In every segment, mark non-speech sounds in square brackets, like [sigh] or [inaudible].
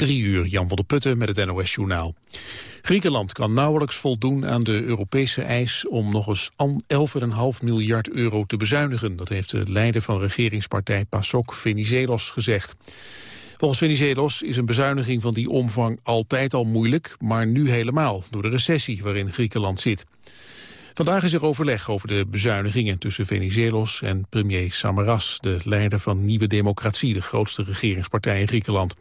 Drie uur, Jan van der Putten met het NOS-journaal. Griekenland kan nauwelijks voldoen aan de Europese eis om nog eens 11,5 miljard euro te bezuinigen. Dat heeft de leider van regeringspartij PASOK Venizelos gezegd. Volgens Venizelos is een bezuiniging van die omvang altijd al moeilijk, maar nu helemaal, door de recessie waarin Griekenland zit. Vandaag is er overleg over de bezuinigingen tussen Venizelos en premier Samaras, de leider van Nieuwe Democratie, de grootste regeringspartij in Griekenland.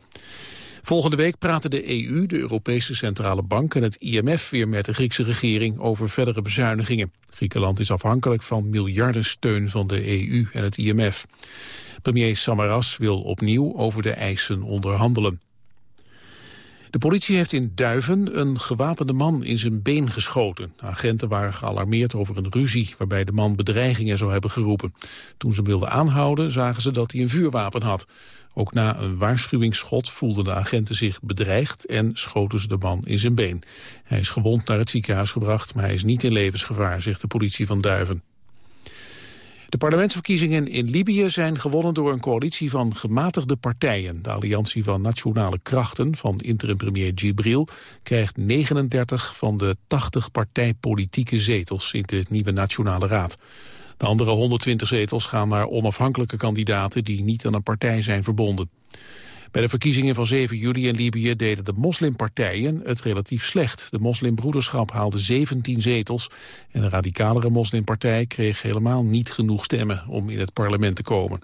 Volgende week praten de EU, de Europese Centrale Bank en het IMF weer met de Griekse regering over verdere bezuinigingen. Griekenland is afhankelijk van miljarden steun van de EU en het IMF. Premier Samaras wil opnieuw over de eisen onderhandelen. De politie heeft in Duiven een gewapende man in zijn been geschoten. agenten waren gealarmeerd over een ruzie waarbij de man bedreigingen zou hebben geroepen. Toen ze hem wilden aanhouden zagen ze dat hij een vuurwapen had. Ook na een waarschuwingsschot voelden de agenten zich bedreigd en schoten ze de man in zijn been. Hij is gewond naar het ziekenhuis gebracht, maar hij is niet in levensgevaar, zegt de politie van Duiven. De parlementsverkiezingen in Libië zijn gewonnen door een coalitie van gematigde partijen. De alliantie van nationale krachten van interim-premier Gibril krijgt 39 van de 80 partijpolitieke zetels in de nieuwe Nationale Raad. De andere 120 zetels gaan naar onafhankelijke kandidaten die niet aan een partij zijn verbonden. Bij de verkiezingen van 7 juli in Libië deden de moslimpartijen het relatief slecht. De moslimbroederschap haalde 17 zetels en een radicalere moslimpartij kreeg helemaal niet genoeg stemmen om in het parlement te komen.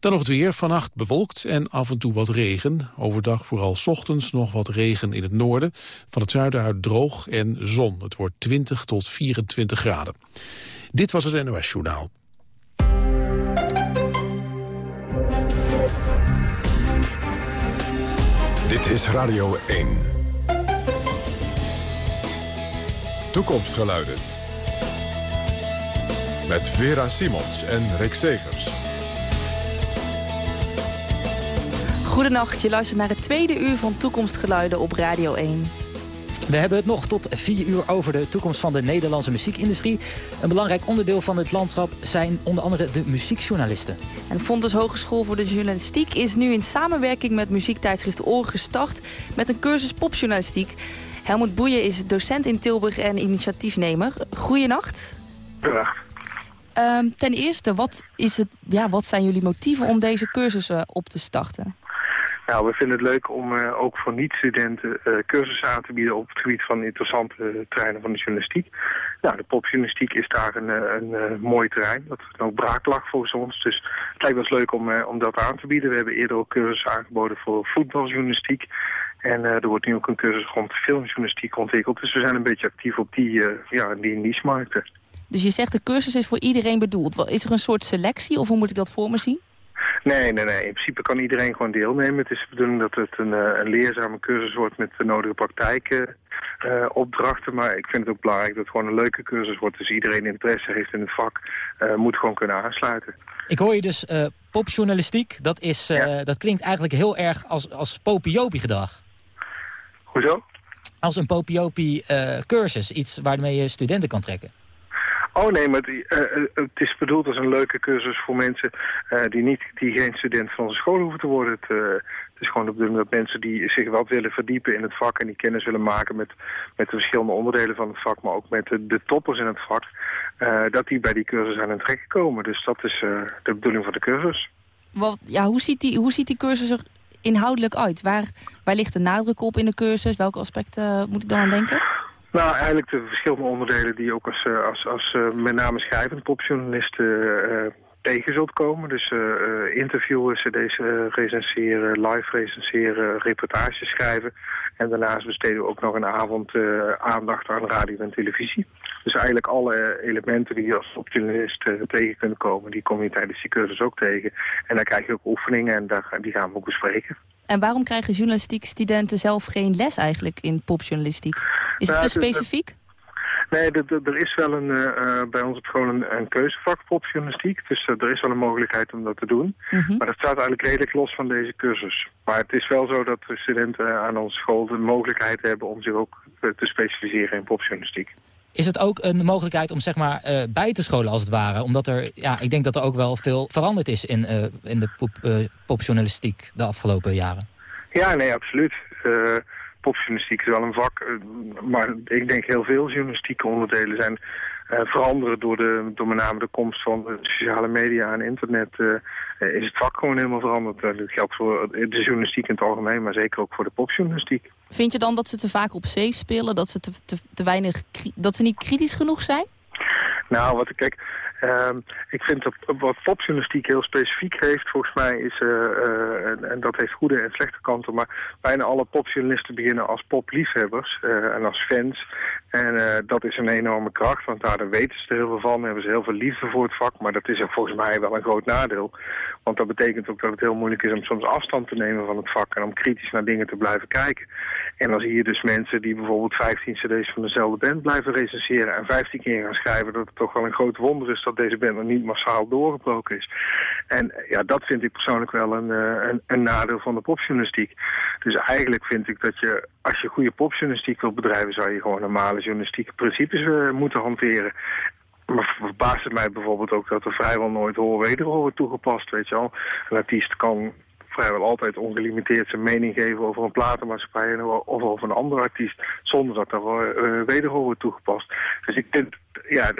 Dan nog het weer. Vannacht bewolkt en af en toe wat regen. Overdag vooral ochtends nog wat regen in het noorden. Van het zuiden uit droog en zon. Het wordt 20 tot 24 graden. Dit was het NOS Journaal. Dit is Radio 1. Toekomstgeluiden. Met Vera Simons en Rick Segers. Goedenacht, je luistert naar het tweede uur van Toekomstgeluiden op Radio 1. We hebben het nog tot vier uur over de toekomst van de Nederlandse muziekindustrie. Een belangrijk onderdeel van het landschap zijn onder andere de muziekjournalisten. En Fontes Hogeschool voor de Journalistiek is nu in samenwerking met muziektijdschrift Oor gestart met een cursus popjournalistiek. Helmoet Boeien is docent in Tilburg en initiatiefnemer. Goeienacht. Goedenacht. Um, ten eerste, wat, is het, ja, wat zijn jullie motieven om deze cursussen op te starten? Nou, we vinden het leuk om uh, ook voor niet-studenten uh, cursussen aan te bieden op het gebied van interessante terreinen van de journalistiek. Nou, de popjournalistiek is daar een, een mooi terrein, dat ook braak lag volgens ons. Dus het lijkt ons leuk om, om dat aan te bieden. We hebben eerder ook cursussen aangeboden voor voetbaljournalistiek. En er wordt nu ook een cursus rond filmjournalistiek ontwikkeld. Dus we zijn een beetje actief op die, ja, die niche-markten. Dus je zegt de cursus is voor iedereen bedoeld. Is er een soort selectie of hoe moet ik dat voor me zien? Nee, nee, nee. In principe kan iedereen gewoon deelnemen. Het is de bedoeling dat het een, een leerzame cursus wordt met de nodige praktijkopdrachten. Uh, maar ik vind het ook belangrijk dat het gewoon een leuke cursus wordt. Dus iedereen interesse heeft in het vak, uh, moet gewoon kunnen aansluiten. Ik hoor je dus uh, popjournalistiek. Dat, is, ja. dat klinkt eigenlijk heel erg als, als popiopie gedrag. Hoezo? Als een popiopie cursus. Iets waarmee je studenten kan trekken. Oh nee, maar die, uh, het is bedoeld als een leuke cursus voor mensen uh, die, niet, die geen student van onze school hoeven te worden. Het, het, is gewoon de bedoeling dat mensen die zich wat willen verdiepen in het vak en die kennis willen maken met, met de verschillende onderdelen van het vak, maar ook met de, toppers in het vak, dat die bij die cursus aan het trekken komen. Dus dat is de bedoeling van de cursus. Wat, ja, hoe, ziet die, hoe ziet die cursus er inhoudelijk uit? Waar, waar ligt de nadruk op in de cursus? Welke aspecten moet ik dan aan denken? Nou, eigenlijk de verschillende onderdelen die ook als, eh, als, als uh, met name schrijvend popjournalisten uh, tegen zult komen. Dus interviewen, cd's recenseren, live recenseren, reportages schrijven. En daarnaast besteden we ook nog een avond aandacht aan radio en televisie. Dus eigenlijk alle elementen die je als popjournalist tegen kunt komen, die kom je tijdens die cursus ook tegen. En dan krijg je ook oefeningen en daar, die gaan we ook bespreken. En waarom krijgen journalistiek studenten zelf geen les eigenlijk in popjournalistiek? Is het nou, te specifiek? Nee, er is wel een, uh, bij ons op school een, een keuzevak popjournalistiek. Dus uh, er is wel een mogelijkheid om dat te doen. Mm -hmm. Maar dat staat eigenlijk redelijk los van deze cursus. Maar het is wel zo dat de studenten aan onze school de mogelijkheid hebben om zich ook te specialiseren in popjournalistiek. Is het ook een mogelijkheid om zeg maar uh, bij te scholen als het ware? Omdat er, ja, ik denk dat er ook wel veel veranderd is in, in de pop, popjournalistiek de afgelopen jaren. Ja, nee, absoluut. Popjournalistiek is wel een vak, maar ik denk heel veel journalistieke onderdelen zijn veranderen door, de, door met name de komst van de sociale media en internet is het vak gewoon helemaal veranderd. dat geldt voor de journalistiek in het algemeen, maar zeker ook voor de popjournalistiek. Vind je dan dat ze te vaak op safe spelen, dat ze, te, te, te weinig, dat ze niet kritisch genoeg zijn? Nou, wat ik kijk, uh, ik vind dat wat popjournalistiek heel specifiek heeft, volgens mij is, uh, uh, en, en, dat heeft goede en slechte kanten, maar bijna alle popjournalisten beginnen als popliefhebbers uh, en als fans. En dat is een enorme kracht, want daar weten ze er heel veel van, hebben ze heel veel liefde voor het vak, maar dat is er volgens mij wel een groot nadeel. Want dat betekent ook dat het heel moeilijk is om soms afstand te nemen van het vak en om kritisch naar dingen te blijven kijken. En dan zie je dus mensen die bijvoorbeeld 15 cd's van dezelfde band blijven recenseren en 15 keer gaan schrijven dat het toch wel een groot wonder is dat deze band nog niet massaal doorgebroken is. En ja, dat vind ik persoonlijk wel een, eh, een, een nadeel van de popjournalistiek. Dus eigenlijk vind ik dat je, als je goede popjournalistiek wilt bedrijven, zou je gewoon normale journalistieke principes uh, moeten hanteren. Maar verbaast het mij bijvoorbeeld ook dat er vrijwel nooit hoor wordt toegepast, weet je wel. Een artiest kan vrijwel altijd ongelimiteerd zijn mening geven over een platenmaatschappij of over een andere artiest, zonder dat er uh, wederhoor wordt toegepast. Dus ik denk, ja,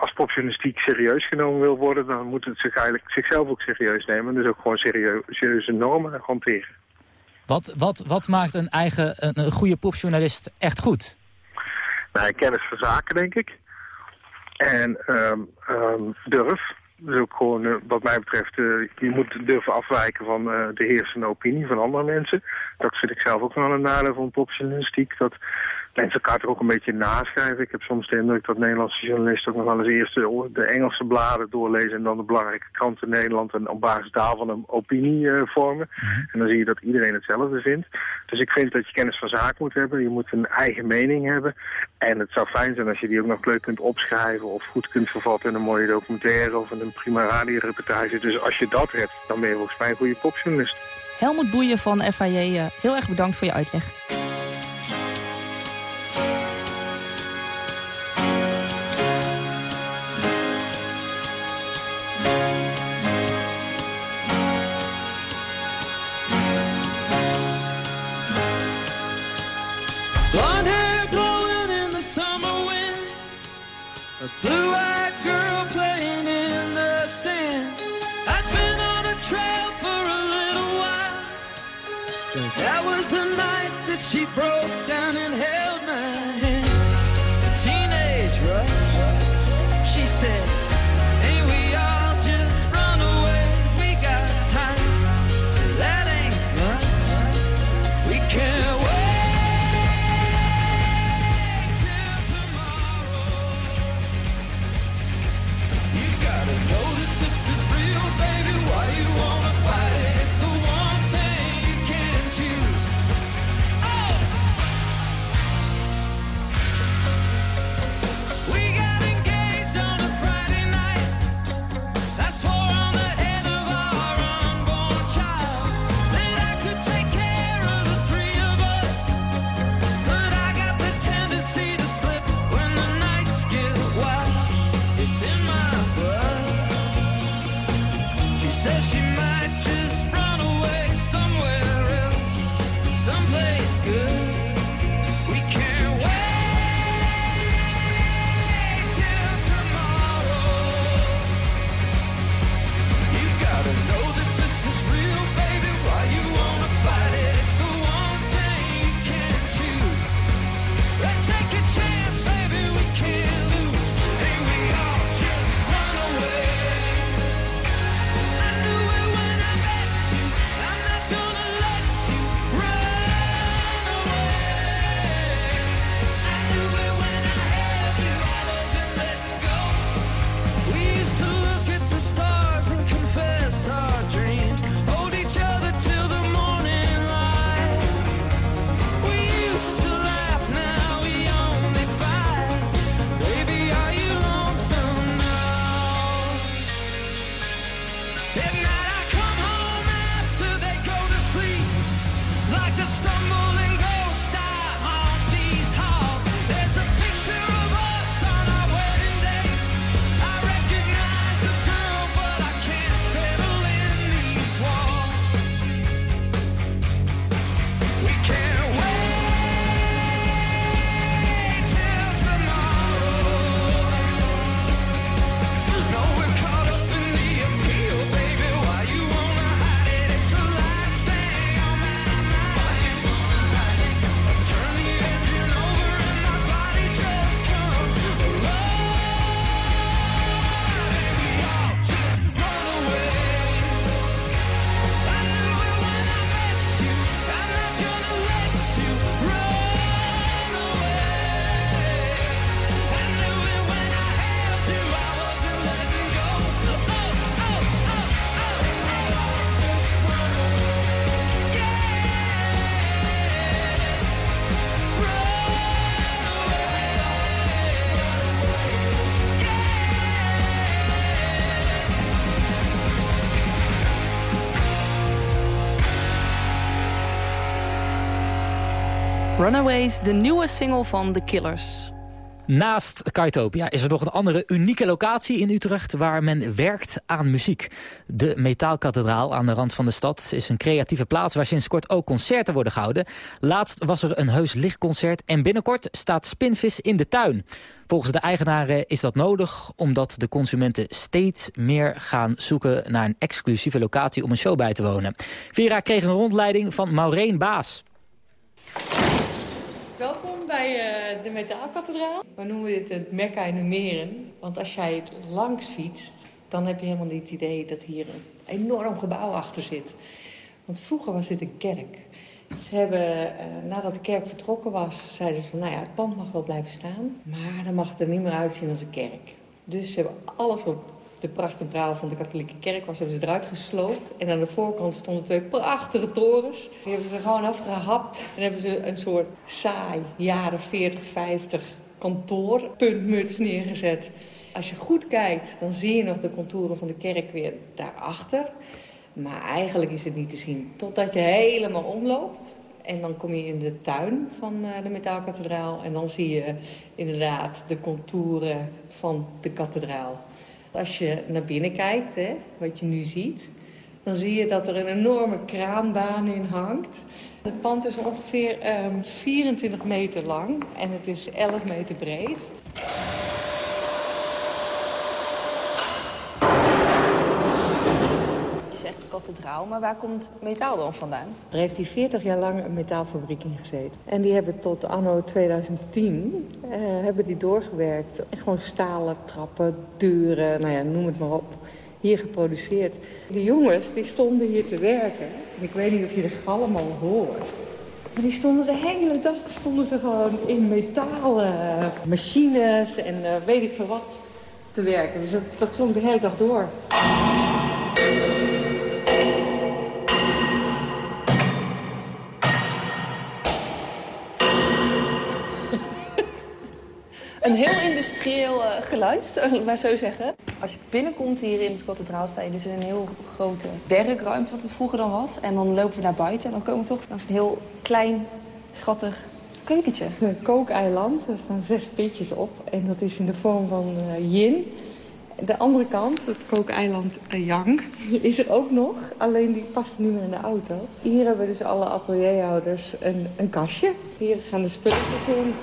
als popjournalistiek serieus genomen wil worden, dan moet het zich eigenlijk zichzelf ook serieus nemen. Dus ook gewoon serieuze normen hanteren. Wat, wat, wat maakt een eigen, een, goede popjournalist echt goed? Nou, kennis van zaken, denk ik. En um, um, durf. Dus ook gewoon, uh, wat mij betreft, uh, je moet durven afwijken van uh, de heersende opinie van andere mensen. Dat vind ik zelf ook wel een nadeel van popjournalistiek. Dat mensen elkaar er ook een beetje naschrijven. Ik heb soms de indruk dat Nederlandse journalisten ook nog wel eens eerst de, Engelse bladen doorlezen en dan de belangrijke kranten in Nederland en op basis daarvan een opinie uh, vormen. Mhm. En dan zie je dat iedereen hetzelfde vindt. Dus ik vind dat je kennis van zaak moet hebben. Je moet een eigen mening hebben. En het zou fijn zijn als je die ook nog leuk kunt opschrijven of goed kunt vervatten in een mooie documentaire of in een prima radioreportage. Dus als je dat hebt, dan ben je volgens mij een goede popjournalist. Helmut Boeien van FAJ, eh, heel erg bedankt voor je uitleg. blue-eyed girl playing in the sand. I'd been on a trail for a little while. That was the night that she broke down in hell. Runaways, de nieuwe single van The Killers. Naast Kaitopia is er nog een andere unieke locatie in Utrecht... waar men werkt aan muziek. De Metaalkathedraal aan de rand van de stad is een creatieve plaats... waar sinds kort ook concerten worden gehouden. Laatst was er een heus lichtconcert en binnenkort staat Spinvis in de tuin. Volgens de eigenaren is dat nodig omdat de consumenten steeds meer gaan zoeken... naar een exclusieve locatie om een show bij te wonen. Vera kreeg een rondleiding van Maureen Baas. Welkom bij uh, de Metaalkathedraal. We noemen dit het Mekka in de Meren. Want als jij het langs fietst, dan heb je helemaal niet het idee dat hier een enorm gebouw achter zit. Want vroeger was dit een kerk. Ze hebben, uh, nadat de kerk vertrokken was, zeiden ze van, nou ja, het pand mag wel blijven staan. Maar dan mag het er niet meer uitzien als een kerk. Dus ze hebben alles op de prachtige braal van de katholieke kerk was, hebben ze eruit gesloopt. En aan de voorkant stonden twee prachtige torens. Die hebben ze er gewoon afgehapt. En hebben ze een soort saai, jaren 40, 50 kantoor, puntmuts neergezet. Als je goed kijkt, dan zie je nog de contouren van de kerk weer daarachter. Maar eigenlijk is het niet te zien. Totdat je helemaal omloopt. En dan kom je in de tuin van de metaalkathedraal. En dan zie je inderdaad de contouren van de kathedraal. Als je naar binnen kijkt, hè, wat je nu ziet... dan zie je dat er een enorme kraanbaan in hangt. Het pand is ongeveer um, 24 meter lang en het is 11 meter breed. Je zegt kathedraal, maar waar komt metaal dan vandaan? Er heeft hier 40 jaar lang een metaalfabriek in gezeten. En die hebben tot anno 2010 uh, hebben die doorgewerkt. En gewoon stalen, trappen, deuren, nou ja, noem het maar op. Hier geproduceerd. De jongens die stonden hier te werken. En ik weet niet of je de galm al hoort. Maar die stonden de hele dag stonden ze gewoon in metalen machines en uh, weet ik veel wat te werken. Dus dat, dat klonk de hele dag door. Een heel industrieel uh, geluid, zullen we maar zo zeggen. Als je binnenkomt hier in het kathedraal sta je dus in een heel grote werkruimte, wat het vroeger dan was. En dan lopen we naar buiten en dan komen we toch naar een heel klein, schattig keukentje. Een kookeiland, er staan zes pitjes op en dat is in de vorm van uh, yin. De andere kant, het kookeiland uh, Yang, is er ook nog. Alleen die past niet meer in de auto. Hier hebben dus alle atelierhouders een, een kastje. Hier gaan de spulletjes in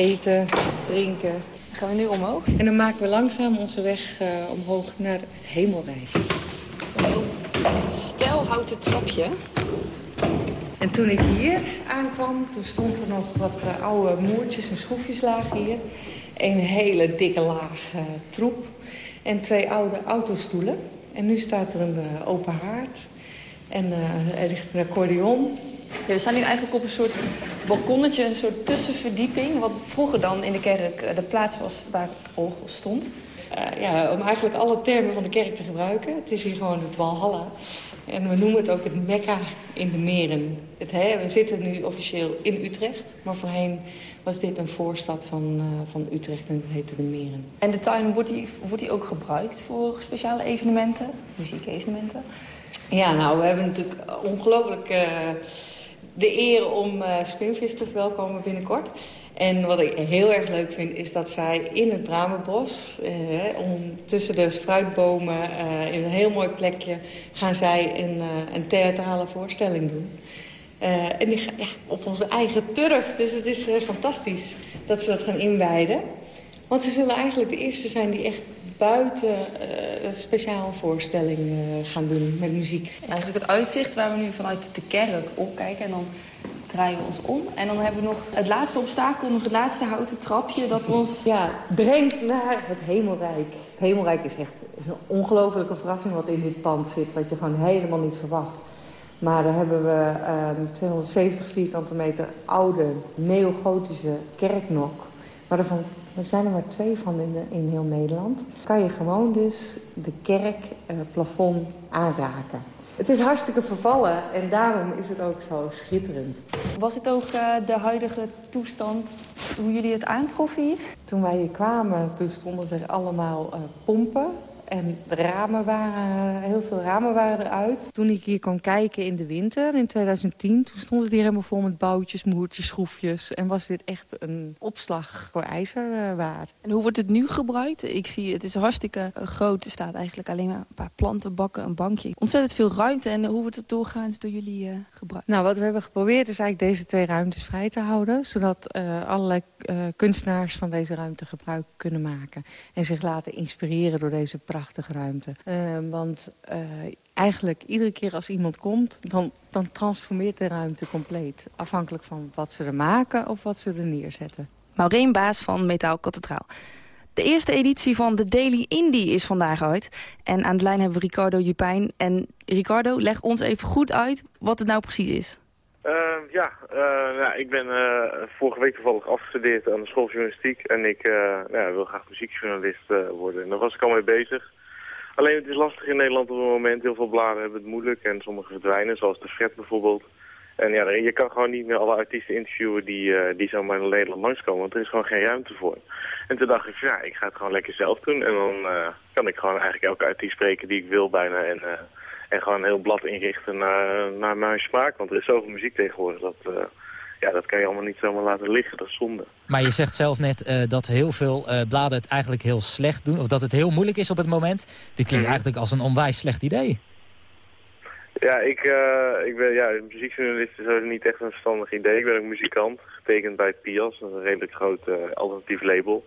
eten, drinken. Dan gaan we nu omhoog. En dan maken we langzaam onze weg uh, omhoog naar het hemelrijk. Een heel stijlhouten trapje. En toen ik hier aankwam, toen stond er nog wat uh, oude moertjes en schroefjes lagen hier. Een hele dikke laag uh, troep. En twee oude autostoelen. En nu staat er een open haard. En er ligt een accordeon. Ja, we staan hier eigenlijk op een soort balkonnetje, een soort tussenverdieping. Wat vroeger dan in de kerk de plaats was waar het orgel stond. Uh, ja, om eigenlijk alle termen van de kerk te gebruiken. Het is hier gewoon het Walhalla. En we noemen het ook het Mekka in de meren. Het, hè, we zitten nu officieel in Utrecht, maar voorheen was dit een voorstad van, uh, van Utrecht en het heette de Meren. En de tuin, wordt die, wordt die ook gebruikt voor speciale evenementen, muziekevenementen? Ja, nou, we hebben natuurlijk ongelooflijk... Uh, de eer om uh, te verwelkomen binnenkort. En wat ik heel erg leuk vind, is dat zij in het Bramenbos... Eh, om, tussen de fruitbomen, uh, in een heel mooi plekje... gaan zij een, een theatrale voorstelling doen. en die ja, op onze eigen turf. Dus het is fantastisch dat ze dat gaan inwijden. Want ze zullen eigenlijk de eerste zijn die echt buiten uh, een speciaal voorstelling uh, gaan doen met muziek. Eigenlijk het uitzicht waar we nu vanuit de kerk opkijken en dan draaien we ons om. En dan hebben we nog het laatste obstakel, nog het laatste houten trapje dat ons... Ja, brengt naar het hemelrijk. Het hemelrijk is echt is een ongelofelijke verrassing wat in dit pand zit, wat je gewoon helemaal niet verwacht. Maar daar hebben we uh, 270 vierkante meter oude neogotische kerknok. Maar daarvan er zijn er maar twee van in, de, in heel Nederland. Kan je gewoon dus de kerkplafond uh, aanraken. Het is hartstikke vervallen en daarom is het ook zo schitterend. Was het ook uh, de huidige toestand hoe jullie het aantroffen hier? Toen wij hier kwamen, toen stonden er allemaal uh, pompen. En ramen waren, heel veel ramen waren eruit. Toen ik hier kwam kijken in de winter, in 2010... toen stond het hier helemaal vol met boutjes, moertjes, schroefjes. En was dit echt een opslag voor ijzerwaar. En hoe wordt het nu gebruikt? Ik zie, het is hartstikke eh, groot. Er staat eigenlijk alleen maar een paar planten, bakken, een bankje. Ontzettend veel ruimte. En hoe wordt het doorgaans door jullie uh, gebruikt? Nou, wat we hebben geprobeerd is eigenlijk deze twee ruimtes vrij te houden. Zodat uh, allerlei uh, kunstenaars van deze ruimte gebruik kunnen maken. En zich laten inspireren door deze ruimte. want eigenlijk iedere keer als iemand komt, dan, dan transformeert de ruimte compleet. Afhankelijk van wat ze er maken of wat ze er neerzetten. Maureen Baas van Metaal Kathedraal. De eerste editie van de Daily Indie is vandaag uit. En aan de lijn hebben we Ricardo Jupijn. En Ricardo, leg ons even goed uit wat het nou precies is. Uh, ja, uh, nou, ik ben uh, vorige week toevallig afgestudeerd aan de school journalistiek. En ik nou, wil graag muziekjournalist worden. En daar was ik al mee bezig. Alleen het is lastig in Nederland op het moment. Heel veel bladen hebben het moeilijk en sommige verdwijnen, zoals de Fred bijvoorbeeld. En ja, je kan gewoon niet meer alle artiesten interviewen die, die zomaar in Nederland langskomen, want er is gewoon geen ruimte voor. En toen dacht ik, ja, ik ga het gewoon lekker zelf doen. En dan kan ik gewoon eigenlijk elke artiest spreken die ik wil bijna. En, en gewoon een heel blad inrichten naar, naar mijn smaak. Want er is zoveel muziek tegenwoordig, dat, ja, dat kan je allemaal niet zomaar laten liggen. Dat is zonde. Maar je zegt zelf net dat heel veel bladen het eigenlijk heel slecht doen. Of dat het heel moeilijk is op het moment. Dit klinkt Mhm. eigenlijk als een onwijs slecht idee. Ja, ik, uh, ik ben ja, muziekjournalist is niet echt een verstandig idee. Ik ben ook muzikant, getekend bij Pias, een redelijk groot alternatief label.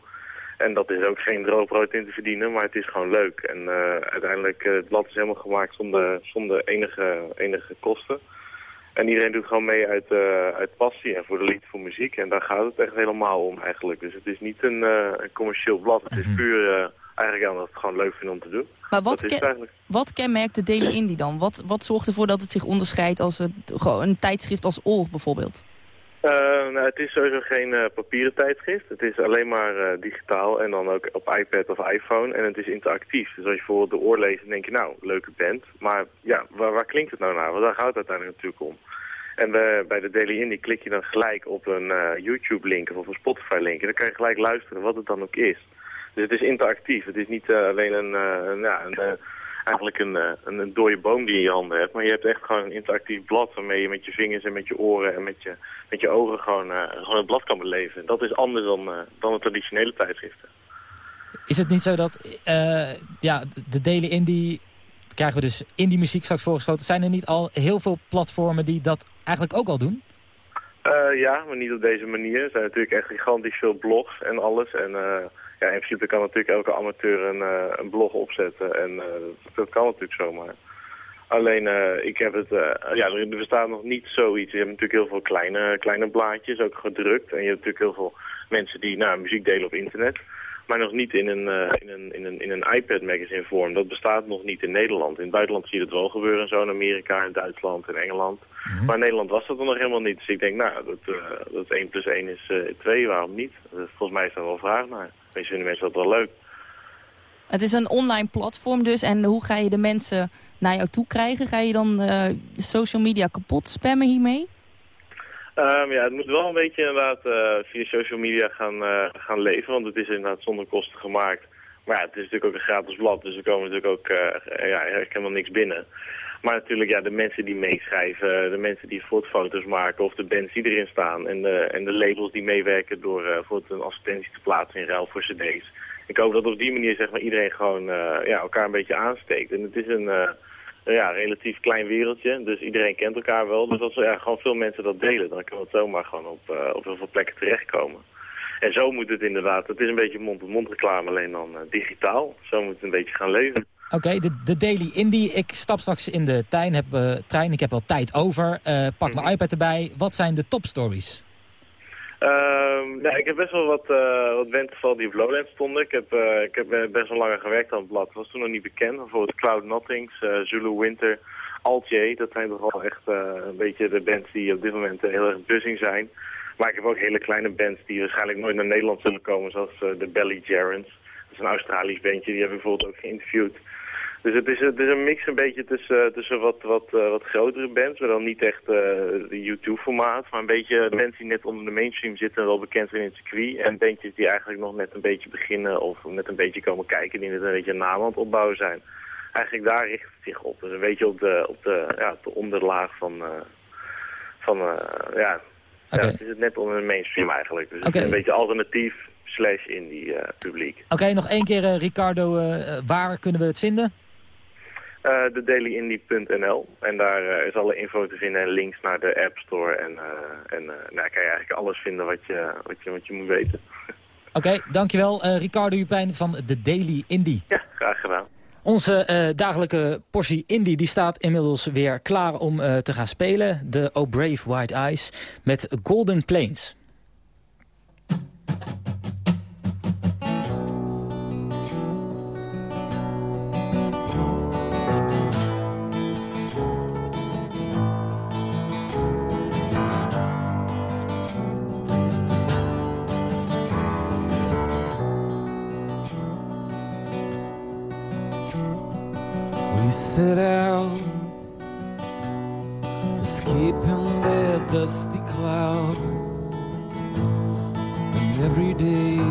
En dat is ook geen droogbrood in te verdienen, maar het is gewoon leuk. En uh, uiteindelijk, het blad is helemaal gemaakt zonder, zonder enige, enige kosten. En iedereen doet gewoon mee uit, uit passie en voor de liefde voor muziek. En daar gaat het echt helemaal om eigenlijk. Dus het is niet een, een commercieel blad, het is puur eigenlijk aan dat het gewoon leuk vind om te doen. Maar wat, ken, wat kenmerkt de Daily Indie dan? Wat, wat zorgt ervoor dat het zich onderscheidt als het, gewoon een tijdschrift als Oor bijvoorbeeld? Uh, nou, het is sowieso geen uh, papieren tijdschrift. Het is alleen maar uh, digitaal en dan ook op iPad of iPhone. En het is interactief. Dus als je bijvoorbeeld de oor leest, denk je, nou, leuke band. Maar ja, waar, waar klinkt het nou naar? Want daar gaat het uiteindelijk natuurlijk om. En bij, de Daily Indie klik je dan gelijk op een YouTube-link of een Spotify-link. En dan kan je gelijk luisteren wat het dan ook is. Dus het is interactief. Het is niet alleen een, ja, een eigenlijk een, een, een dode boom die je in je handen hebt. Maar je hebt echt gewoon een interactief blad waarmee je met je vingers en met je oren en met je, met je ogen gewoon, gewoon het blad kan beleven. En dat is anders dan, dan de traditionele tijdschriften. Is het niet zo dat ja, de Daily Indie, krijgen we dus indie muziek straks voorgeschoten. Zijn er niet al heel veel platformen die dat eigenlijk ook al doen? Ja, maar niet op deze manier. Er zijn natuurlijk echt gigantisch veel blogs en alles. En ja, in principe kan natuurlijk elke amateur een, uh, een blog opzetten. En dat, dat, kan natuurlijk zomaar. Alleen, ik heb het, ja, er bestaat nog niet zoiets. Je hebt natuurlijk heel veel kleine, kleine blaadjes, ook gedrukt. En je hebt natuurlijk heel veel mensen die nou, muziek delen op internet. Maar nog niet in een, in een, in een, in een iPad-magazine vorm. Dat bestaat nog niet in Nederland. In het buitenland zie je dat wel gebeuren, zo in Amerika, in Duitsland, in Engeland. Mm -hmm. Maar in Nederland was dat er nog helemaal niet. Dus ik denk, nou, dat, dat 1 plus 1 is uh, 2, waarom niet? Volgens mij is daar wel vraag naar. Misschien vinden mensen dat wel leuk. Het is een online platform dus. En hoe ga je de mensen naar jou toe krijgen? Ga je dan uh, social media kapot spammen hiermee? Um, ja, het moet wel een beetje inderdaad uh, via social media gaan, uh, gaan leven. Want het is inderdaad zonder kosten gemaakt. Maar ja, het is natuurlijk ook een gratis blad. Dus er komen natuurlijk ook ja, helemaal niks binnen. Maar natuurlijk, ja, de mensen die meeschrijven, de mensen die foto's maken of de bands die erin staan. En de, en de labels die meewerken door uh, bijvoorbeeld een advertentie te plaatsen in ruil voor cd's. Ik hoop dat op die manier zeg maar, iedereen gewoon uh, ja, elkaar een beetje aansteekt. En het is een uh, ja, relatief klein wereldje, dus iedereen kent elkaar wel. Dus als ja, gewoon veel mensen dat delen, dan kan het zomaar gewoon op, op heel veel plekken terechtkomen. En zo moet het inderdaad, het is een beetje mond-op-mond reclame, alleen dan digitaal. Zo moet het een beetje gaan leven. Oké, okay, de, de Daily Indie. Ik stap straks in de trein, heb, uh, trein. ik heb wel tijd over. Uh, pak mijn iPad erbij. Wat zijn de topstories? Uh, nou, ik heb best wel wat, uh, wat die op Lowland stonden. Ik heb, uh, ik heb best wel langer gewerkt aan het blad. Dat was toen nog niet bekend. Bijvoorbeeld Cloud Nothings, Zulu Winter, Alt-J. Dat zijn toch wel echt een beetje de bands die op dit moment heel erg buzzing zijn. Maar ik heb ook hele kleine bands die waarschijnlijk nooit naar Nederland zullen komen. Zoals de Belly Gerrans. Dat is een Australisch bandje. Die heb ik bijvoorbeeld ook geïnterviewd. Dus het is, het is een mix een beetje tussen, tussen wat, wat, eh, wat grotere bands, maar dan niet echt eh, de U2-formaat, maar een beetje mensen die net onder de mainstream zitten en wel bekend zijn in het circuit. En bandjes die eigenlijk nog net een beetje beginnen of net een beetje komen kijken, die net een beetje een naam aan het opbouwen zijn. Eigenlijk daar richt het zich op. Dus een beetje op de, op de, ja, op de onderlaag van, eh, van ja, ja, het is net onder de mainstream eigenlijk. Dus het is een beetje alternatief slash indie eh, publiek. Oké, nog één keer Ricardo, waar kunnen we het vinden? Eh de dailyindie.nl. En daar eh, is alle info te vinden en links naar de App Store. En, eh, en nou, kan je eigenlijk alles vinden wat je, wat je, wat je moet weten. [laughs] Oké, dankjewel eh, Ricardo Jupijn van de Daily Indie. Ja, graag gedaan. Onze eh, dagelijke portie Indie die staat inmiddels weer klaar om te gaan spelen. De Oh Brave White Eyes met Golden Plains. Set out, escaping their dusty cloud. And every day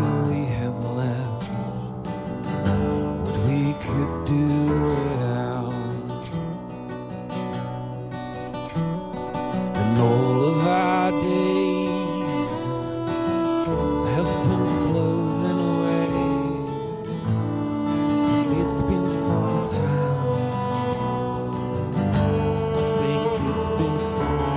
be seen.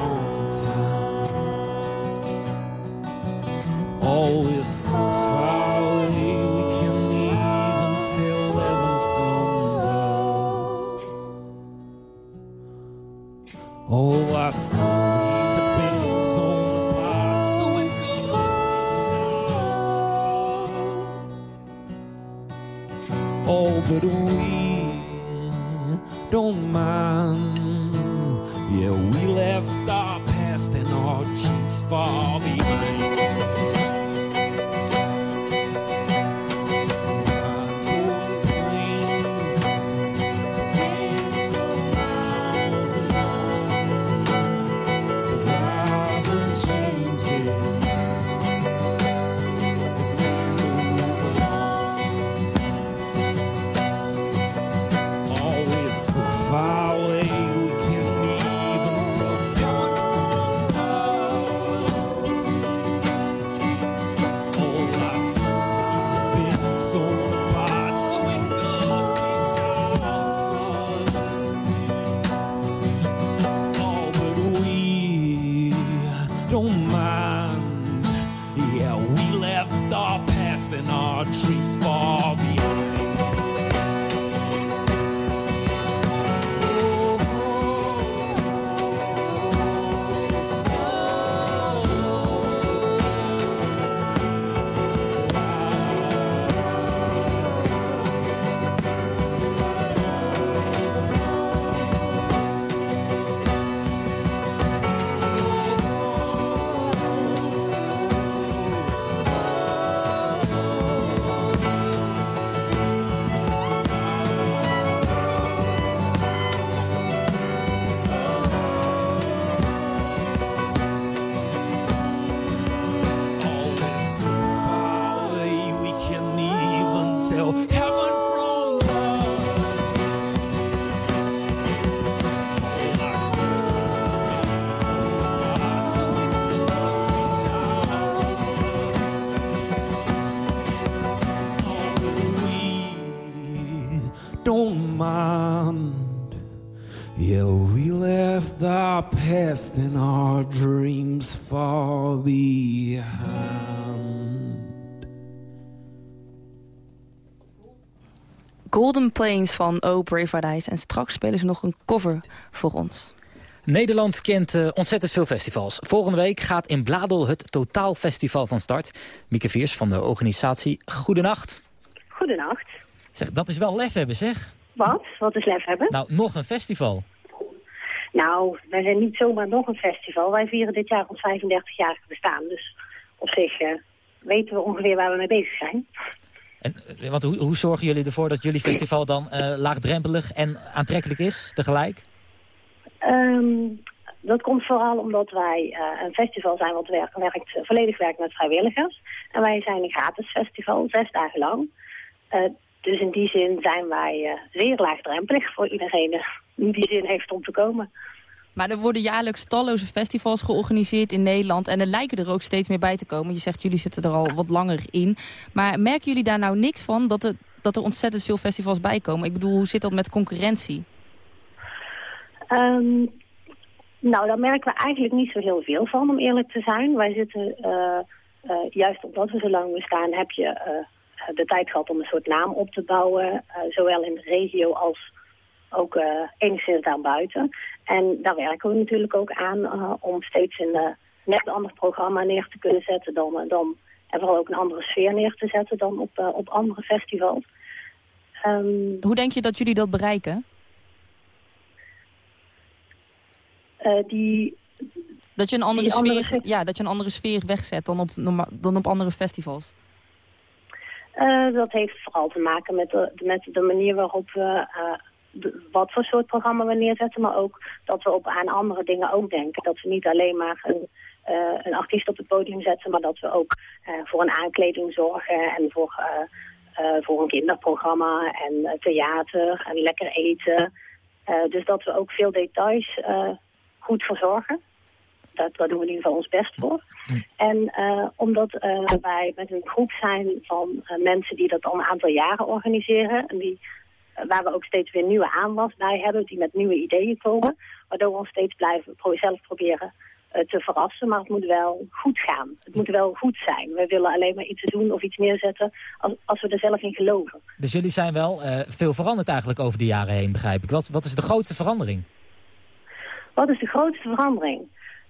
Plains van Oh Brave Eyes. En straks spelen ze nog een cover voor ons. Nederland kent eh, ontzettend veel festivals. Volgende week gaat in Bladel het Totaal Festival van start. Mieke Viers van de organisatie. Goedenacht. Goedenacht. Zeg, dat is wel lef hebben zeg. Wat? Wat is lef hebben? Nou, nog een festival. Nou, wij zijn niet zomaar nog een festival. Wij vieren dit jaar ons 35-jarig bestaan. Dus op zich eh, weten we ongeveer waar we mee bezig zijn. En, eh, want hoe, zorgen jullie ervoor dat jullie festival dan eh, laagdrempelig en aantrekkelijk is tegelijk? Ehm, dat komt vooral omdat wij eh, een festival zijn wat werkt, werkt, volledig werkt met vrijwilligers. En wij zijn een gratis festival, zes dagen lang. Dus in die zin zijn wij zeer laagdrempelig voor iedereen die zin heeft om te komen. Maar er worden jaarlijks talloze festivals georganiseerd in Nederland. En er lijken er ook steeds meer bij te komen. Je zegt, jullie zitten er al wat langer in. Maar merken jullie daar nou niks van dat er, dat er ontzettend veel festivals bij komen? Ik bedoel, hoe zit dat met concurrentie? Ehm, nou, daar merken we eigenlijk niet zo heel veel van, om eerlijk te zijn. Wij zitten, eh, eh, juist omdat we zo lang bestaan, heb je eh, de tijd gehad om een soort naam op te bouwen. zowel in de regio als ook enigszins daarbuiten. En daar werken we natuurlijk ook aan eh, om steeds een eh, net ander programma neer te kunnen zetten dan, eh, dan en vooral ook een andere sfeer neer te zetten dan op, op andere festivals. Ehm, Hoe denk je dat jullie dat bereiken? die, Dat je een andere, sfeer, fe- ja, dat je een andere sfeer wegzet dan op, dan op andere festivals. Dat heeft vooral te maken met de, met de manier waarop we wat voor soort programma we neerzetten, maar ook dat we op aan andere dingen ook denken. Dat we niet alleen maar een, eh, een artiest op het podium zetten, maar dat we ook eh, voor een aankleding zorgen en voor, eh, voor een kinderprogramma en theater en lekker eten. Dus dat we ook veel details goed verzorgen. Dat, daar doen we in ieder geval ons best voor. En omdat wij met een groep zijn van mensen die dat al een aantal jaren organiseren... en die, waar we ook steeds weer nieuwe aanwas bij hebben, die met nieuwe ideeën komen... waardoor we ons steeds blijven pro zelf proberen eh, te verrassen, maar het moet wel goed gaan. Het moet wel goed zijn. We willen alleen maar iets doen of iets neerzetten als, als we er zelf in geloven. Dus jullie zijn wel eh, veel veranderd eigenlijk over de jaren heen, begrijp ik. Wat, wat is de grootste verandering? Wat is de grootste verandering?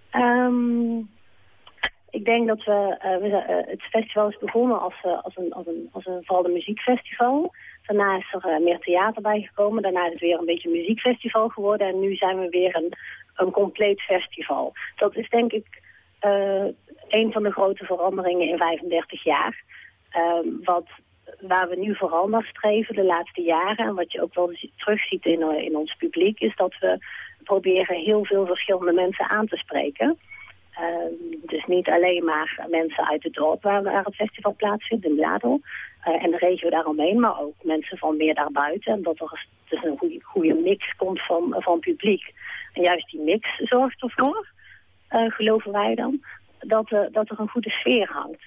Ehm, ik denk dat we, eh, we het festival is begonnen als, als, een, als, een, als een vooral een muziekfestival. Daarna is er eh, meer theater bijgekomen. Daarna is het weer een beetje een muziekfestival geworden. En nu zijn we weer een, een compleet festival. Dat is denk ik eh, een van de grote veranderingen in 35 jaar. Ehm, wat, waar we nu vooral naar streven de laatste jaren... en wat je ook wel zi- terugziet in, eh, in ons publiek... is dat we proberen heel veel verschillende mensen aan te spreken. Ehm, dus niet alleen maar mensen uit het dorp waar, waar het festival plaatsvindt, in Bladel... eh, en de regio daaromheen, maar ook mensen van meer daarbuiten. En dat er dus een goede, goede mix komt van, van publiek. En juist die mix zorgt ervoor, eh, geloven wij dan, dat, eh, dat er een goede sfeer hangt.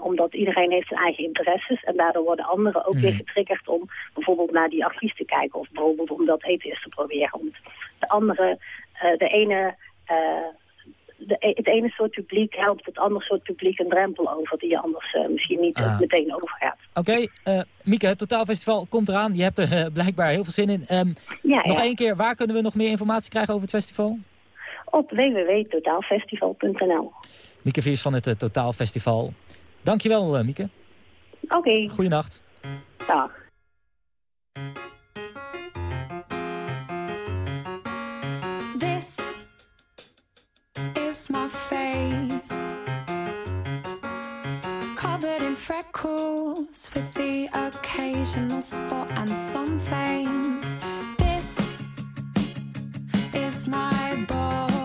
Omdat iedereen heeft zijn eigen interesses en daardoor worden anderen ook weer getriggerd om bijvoorbeeld naar die artiest te kijken of bijvoorbeeld om dat eten eens te proberen. Om de andere, de ene, de, e- het ene soort publiek helpt het andere soort publiek een drempel over die je anders eh, misschien niet Ah. meteen overgaat. Oké, eh, Mieke, het Totaalfestival komt eraan. Je hebt er eh, blijkbaar heel veel zin in. Ehm, Ja, nog ja. één keer, waar kunnen we nog meer informatie krijgen over het festival? Op www.totaalfestival.nl. Mieke Viers van het Totaalfestival. Dankjewel, Mieke. Oké, Goeienacht. dag. My face, covered in freckles with the occasional spot and some veins. This is my body,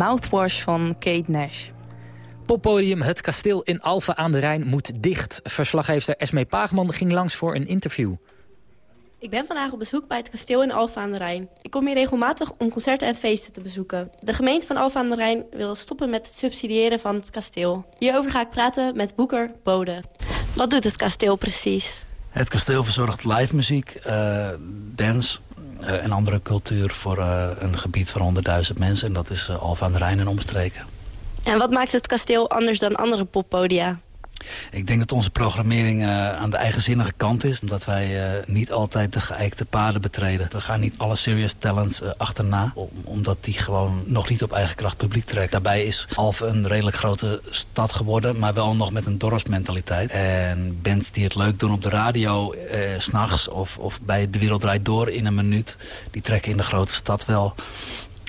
Mouthwash van Kate Nash. Poppodium Het Kasteel in Alphen aan de Rijn moet dicht. Verslaggever Esmee Paagman ging langs voor een interview. Ik ben vandaag op bezoek bij het kasteel in Alphen aan de Rijn. Ik kom hier regelmatig om concerten en feesten te bezoeken. De gemeente van Alphen aan de Rijn wil stoppen met het subsidiëren van het kasteel. Hierover ga ik praten met boeker Bode. Wat doet het kasteel precies? Het kasteel verzorgt live muziek, eh, dance eh, en andere cultuur voor eh, een gebied van 100.000 mensen. En dat is uh, Alphen aan de Rijn en omstreken. En wat maakt het kasteel anders dan andere poppodia? Ik denk dat onze programmering uh, aan de eigenzinnige kant is. Omdat wij uh, niet altijd de geëikte paden betreden. We gaan niet alle serious talents uh, achterna. Om, omdat die gewoon nog niet op eigen kracht publiek trekt. Daarbij is Alphen een redelijk grote stad geworden. Maar wel nog met een dorpsmentaliteit. En bands die het leuk doen op de radio. s s'nachts of, of bij De Wereld Draait Door in een minuut. Die trekken in de grote stad wel.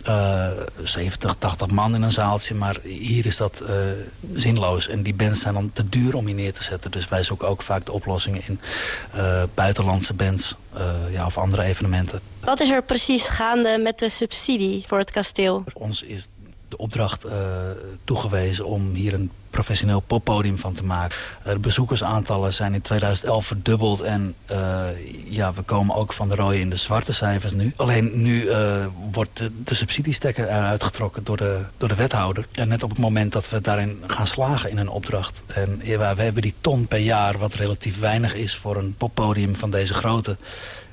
Uh, 70, 80 man in een zaaltje. Maar hier is dat uh, zinloos. En die bands zijn dan te duur om hier neer te zetten. Dus wij zoeken ook vaak de oplossingen in uh, buitenlandse bands ja, of andere evenementen. Wat is er precies gaande met de subsidie voor het kasteel? Voor ons is de opdracht toegewezen om hier een professioneel poppodium van te maken. de bezoekersaantallen zijn in 2011 verdubbeld. En uh, ja, we komen ook van de rode in de zwarte cijfers nu. Alleen nu uh, wordt de, de subsidiestekker eruit getrokken door de, door de wethouder. En net op het moment dat we daarin gaan slagen in een opdracht. En ja, we hebben die ton per jaar, wat relatief weinig is voor een poppodium van deze grootte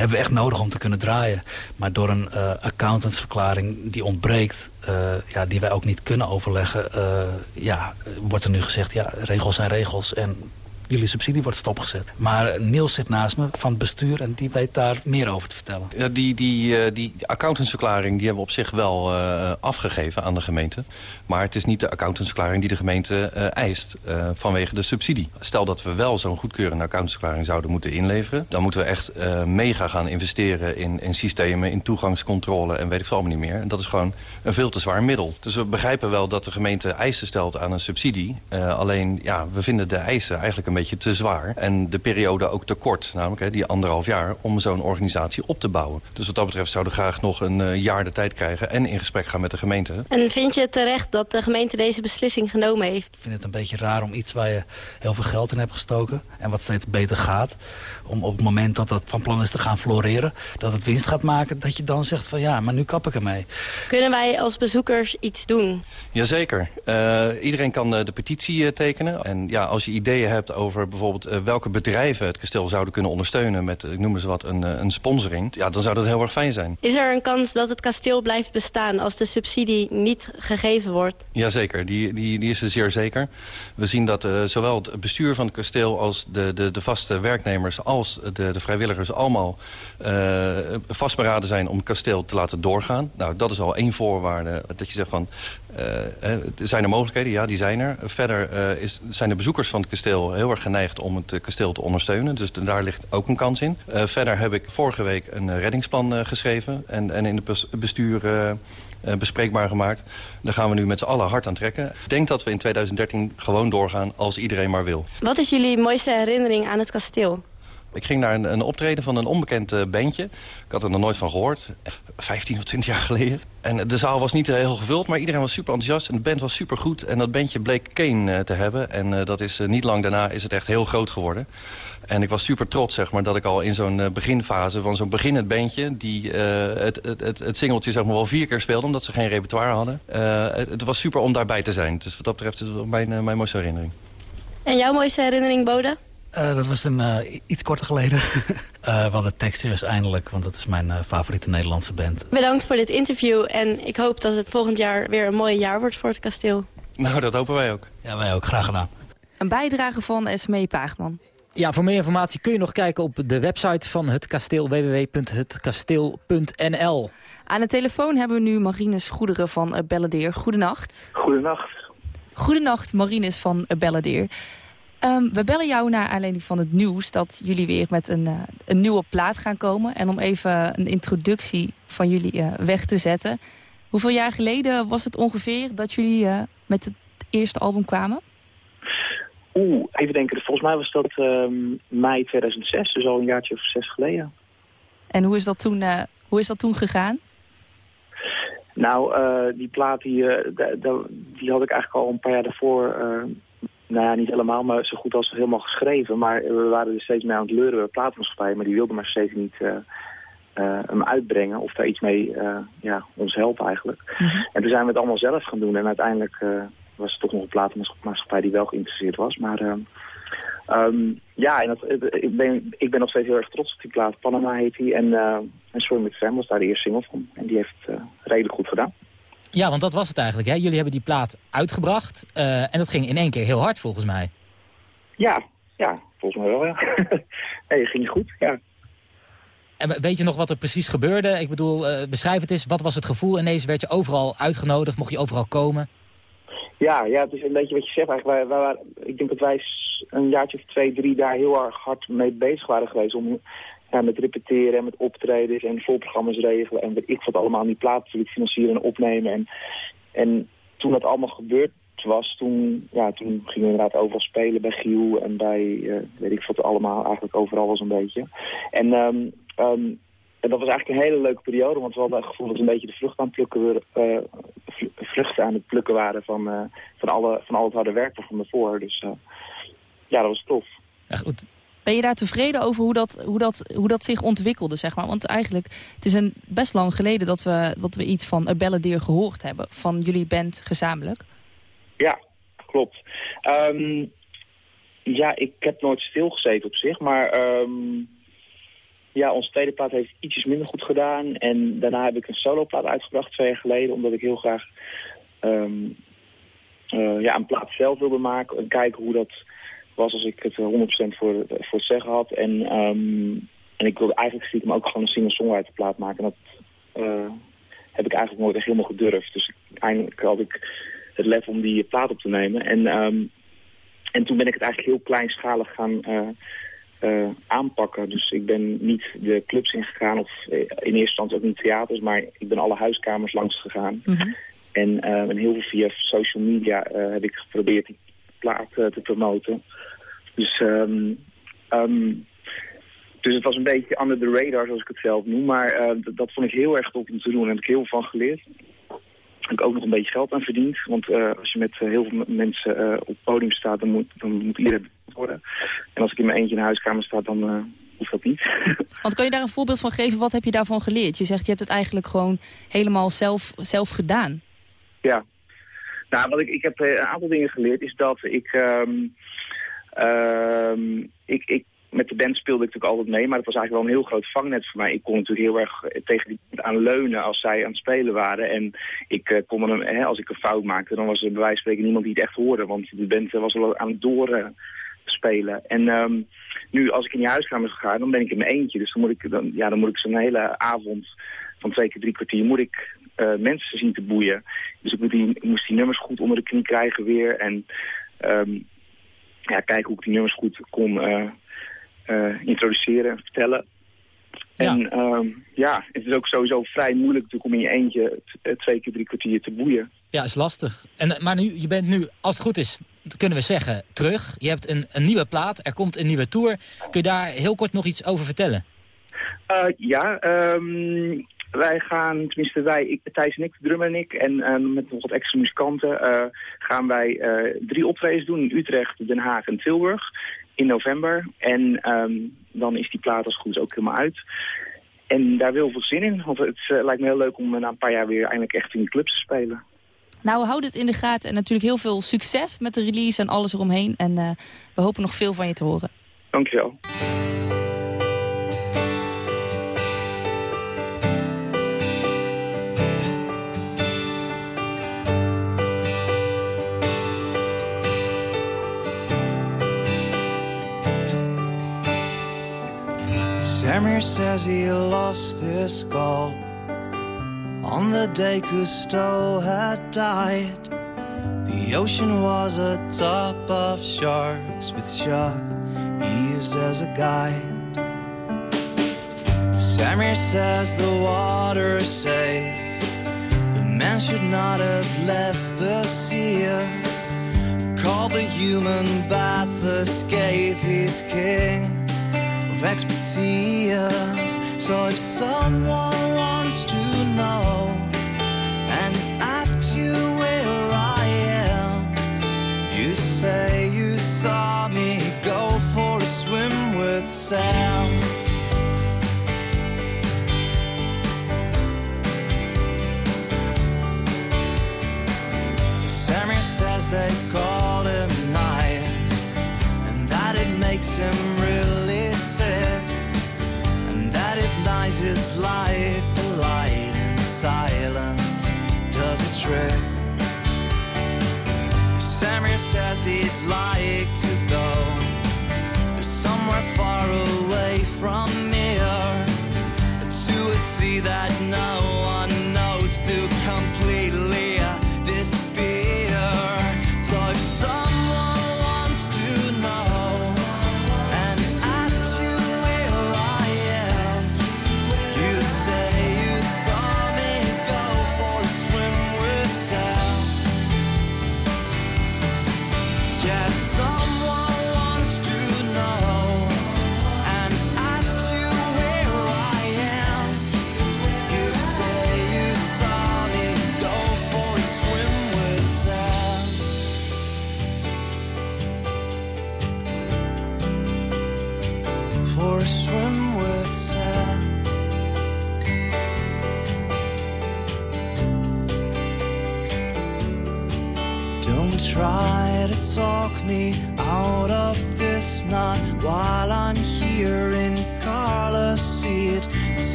hebben we echt nodig om te kunnen draaien. Maar door een uh, accountantsverklaring die ontbreekt... Uh, ja, die wij ook niet kunnen overleggen... Uh, ja, wordt er nu gezegd, ja, regels zijn regels... en jullie subsidie wordt stopgezet. Maar Niels zit naast me van het bestuur en die weet daar meer over te vertellen. Ja, die, die, die accountantsverklaring die hebben we op zich wel uh, afgegeven aan de gemeente. Maar het is niet de accountantsverklaring die de gemeente uh, eist vanwege de subsidie. Stel dat we wel zo'n goedkeurende accountantsverklaring zouden moeten inleveren... dan moeten we echt mega gaan investeren in, in systemen, in toegangscontrole en weet ik veel allemaal niet meer. En dat is gewoon een veel te zwaar middel. Dus we begrijpen wel dat de gemeente eisen stelt aan een subsidie. alleen, ja, we vinden de eisen eigenlijk een beetje te zwaar. En de periode ook te kort, namelijk hè, die anderhalf jaar... om zo'n organisatie op te bouwen. Dus wat dat betreft zouden we graag nog een uh, jaar de tijd krijgen... en in gesprek gaan met de gemeente. En vind je het terecht dat de gemeente deze beslissing genomen heeft? Ik vind het een beetje raar om iets waar je heel veel geld in hebt gestoken... en wat steeds beter gaat... om op het moment dat dat van plan is te gaan floreren... dat het winst gaat maken, dat je dan zegt van ja, maar nu kap ik ermee. Kunnen wij als bezoekers iets doen? Jazeker. Uh, iedereen kan uh, de petitie uh, tekenen. En ja, als je ideeën hebt over bijvoorbeeld welke bedrijven het kasteel zouden kunnen ondersteunen met, ik noem eens wat, een, een sponsoring. Ja, dan zou dat heel erg fijn zijn. Is er een kans dat het kasteel blijft bestaan als de subsidie niet gegeven wordt? Jazeker, die, die, die is er zeer zeker. We zien dat uh, zowel het bestuur van het kasteel als de, de, de vaste werknemers als de, de vrijwilligers allemaal uh, vastberaden zijn om het kasteel te laten doorgaan. Nou, dat is al één voorwaarde dat je zegt van, uh, zijn er mogelijkheden? Ja, die zijn er. Verder uh, is, zijn de bezoekers van het kasteel heel erg geneigd om het kasteel te ondersteunen. Dus daar ligt ook een kans in. Verder heb ik vorige week een reddingsplan geschreven en, en in het bestuur bespreekbaar gemaakt. Daar gaan we nu met z'n allen hard aan trekken. Ik denk dat we in 2013 gewoon doorgaan als iedereen maar wil. Wat is jullie mooiste herinnering aan het kasteel? Ik ging naar een, een optreden van een onbekend eh, bandje. Ik had er nog nooit van gehoord. 15 of 20 jaar geleden. En de zaal was niet heel gevuld, maar iedereen was super enthousiast. En de band was super goed. En dat bandje bleek Kane eh, te hebben. En eh, dat is eh, niet lang daarna is het echt heel groot geworden. En ik was super trots, zeg maar, dat ik al in zo'n eh, beginfase van zo'n beginnend bandje... die eh, het, het, het, singeltje zeg maar, wel vier keer speelde, omdat ze geen repertoire hadden. Eh, het, was super om daarbij te zijn. Dus wat dat betreft is het mijn, eh, mijn mooiste herinnering. En jouw mooiste herinnering, Bode? Eh, dat was een, eh, iets korter geleden. [laughs] Eh we hadden Textures eindelijk, want dat is mijn eh, favoriete Nederlandse band. Bedankt voor dit interview en ik hoop dat het volgend jaar weer een mooi jaar wordt voor het kasteel. Nou, dat hopen wij ook. Ja, wij ook. Graag gedaan. Een bijdrage van Esmee Paagman. Ja, voor meer informatie kun je nog kijken op de website van het kasteel www.hetkasteel.nl. Aan de telefoon hebben we nu Marines Goederen van uh, Belladeer. Goedenacht. Goedenacht. Goedenacht, Marines van uh, Belladeer. Um, we bellen jou naar aanleiding van het nieuws dat jullie weer met een, uh, een nieuwe plaat gaan komen. En om even een introductie van jullie uh, weg te zetten. Hoeveel jaar geleden was het ongeveer dat jullie uh, met het eerste album kwamen? Oeh, even denken. Volgens mij was dat um, mei 2006, dus al een jaartje of zes geleden. En hoe is dat toen, hoe is dat toen gegaan? Nou, die plaat die, die had ik eigenlijk al een paar jaar daarvoor... nou ja, niet helemaal, maar zo goed als helemaal geschreven. Maar we waren er steeds mee aan het leuren bij platenmaatschappij. Maar die wilden maar steeds niet hem uitbrengen. Of daar iets mee ja, ons helpen eigenlijk. Mm -hmm. En toen zijn we het allemaal zelf gaan doen. En uiteindelijk was er toch nog een platenmaatschappij die wel geïnteresseerd was. Maar uh, um, ja, en dat, ik, ben, ik ben nog steeds heel erg trots op die plaat. Panama heet die. En, en Sorry met Sam was daar de eerste single van. En die heeft redelijk goed gedaan. Ja, want dat was het eigenlijk. Hè? Jullie hebben die plaat uitgebracht. en dat ging in één keer heel hard volgens mij. Ja, ja volgens mij wel, ja. [laughs] nee, ging goed, ja. En weet je nog wat er precies gebeurde? Ik bedoel, beschrijf het eens. Wat was het gevoel? Ineens werd je overal uitgenodigd. Mocht je overal komen? Ja, ja, het is een beetje wat je zegt eigenlijk. Wij, wij, ik denk dat wij een jaartje of twee, drie daar heel erg hard mee bezig waren geweest. Om met repeteren en met optredens en voorprogramma's regelen. En weet ik wat allemaal die platen te financieren en opnemen. En, en toen dat allemaal gebeurd was, toen, ja, toen gingen we inderdaad overal spelen bij Giel en bij, uh, weet ik wat allemaal, eigenlijk overal was een beetje. En um, um, en dat was eigenlijk een hele leuke periode, want we hadden het gevoel dat we een beetje de vrucht aan, plukken, uh, vruchten aan het plukken waren van, uh, van, alle, van al het harde werk van daarvoor. Dus ja, dat was tof. Goed. Ben je daar tevreden over hoe dat, hoe, dat, hoe dat zich ontwikkelde, zeg maar? Want eigenlijk, het is een best lang geleden dat we, dat we iets van A Balladeer gehoord hebben. Van jullie band gezamenlijk. Ja, klopt. Um, ja, ik heb nooit stilgezeten op zich, maar... Um, ja, onze tweede plaat heeft ietsjes minder goed gedaan. En daarna heb ik een soloplaat uitgebracht twee jaar geleden. Omdat ik heel graag um, uh, ja, een plaat zelf wilde maken. En kijken hoe dat was als ik het 100% voor, voor het zeggen had. En, um, en ik wilde eigenlijk stiekem ook gewoon een singer-songwriter plaat maken. En dat uh, heb ik eigenlijk nooit echt helemaal gedurfd. Dus eindelijk had ik het lef om die plaat op te nemen. En, um, en toen ben ik het eigenlijk heel kleinschalig gaan... Uh, uh, aanpakken. Dus ik ben niet de clubs ingegaan of in eerste instantie ook niet theaters, maar ik ben alle huiskamers langs gegaan. Mm -hmm. en, uh, en, heel veel via social media heb ik geprobeerd die plaat te promoten. Dus, um, um, dus het was een beetje under the radar, zoals ik het zelf noem. Maar dat vond ik heel erg tof om te doen en heb ik heel veel van geleerd. Heb ik ook nog een beetje geld aan verdiend. Want als je met heel veel mensen op het podium staat, dan moet, dan moet iedereen worden. En als ik in mijn eentje in de huiskamer sta, dan hoeft dat niet. [laughs] Want kan je daar een voorbeeld van geven? Wat heb je daarvan geleerd? Je zegt, je hebt het eigenlijk gewoon helemaal zelf, zelf gedaan. Ja. Nou, wat ik, ik heb een aantal dingen geleerd is dat ik... Um, ik, ik met de band speelde ik natuurlijk altijd mee, maar het was eigenlijk wel een heel groot vangnet voor mij. Ik kon natuurlijk heel erg tegen die band aan leunen als zij aan het spelen waren. En ik uh, kon hem, hè, als ik een fout maakte, dan was er bij wijze van spreken niemand die het echt hoorde. Want de band was al aan het door... Uh, spelen. En um, nu, als ik in die huiskamer ga, dan ben ik in mijn eentje. Dus dan moet ik, dan, ja, dan moet ik zo'n hele avond van twee keer drie kwartier moet ik mensen zien te boeien. Dus ik, moet die, moest die nummers goed onder de knie krijgen weer. En um, ja, kijken hoe ik die nummers goed kon uh, uh, introduceren en vertellen. Ja. En um, ja, het is ook sowieso vrij moeilijk natuurlijk om in je eentje twee keer drie kwartier te boeien. Ja, is lastig. En, maar nu, je bent nu, als het goed is, kunnen we zeggen, terug. Je hebt een, een nieuwe plaat, er komt een nieuwe tour. Kun je daar heel kort nog iets over vertellen? Eh, ja, ehm, wij gaan, tenminste wij, ik, Thijs en ik, de drummer en ik, en eh, met nog wat extra muzikanten, eh, gaan wij eh, drie optredens doen in Utrecht, Den Haag en Tilburg in november. En ehm, dan is die plaat als goed ook helemaal uit. En daar wil veel zin in, want het eh, lijkt me heel leuk om na een paar jaar weer eindelijk echt in de clubs te spelen. Nou, houd het in de gaten en natuurlijk heel veel succes met de release en alles eromheen. En we hopen nog veel van je te horen. Dankjewel. Samir says he lost his skull on the day Cousteau had died. The ocean was a top of sharks with shark Eves as a guide. Samir says the water is safe. The man should not have left the seas. Call the human bath escape. He's king expertise. So if someone wants to know and asks you where I am, you say you saw me go for a swim with Sam. Says they call him nice and that it makes him says he'd like to go. Somewhere far away from here to a sea that no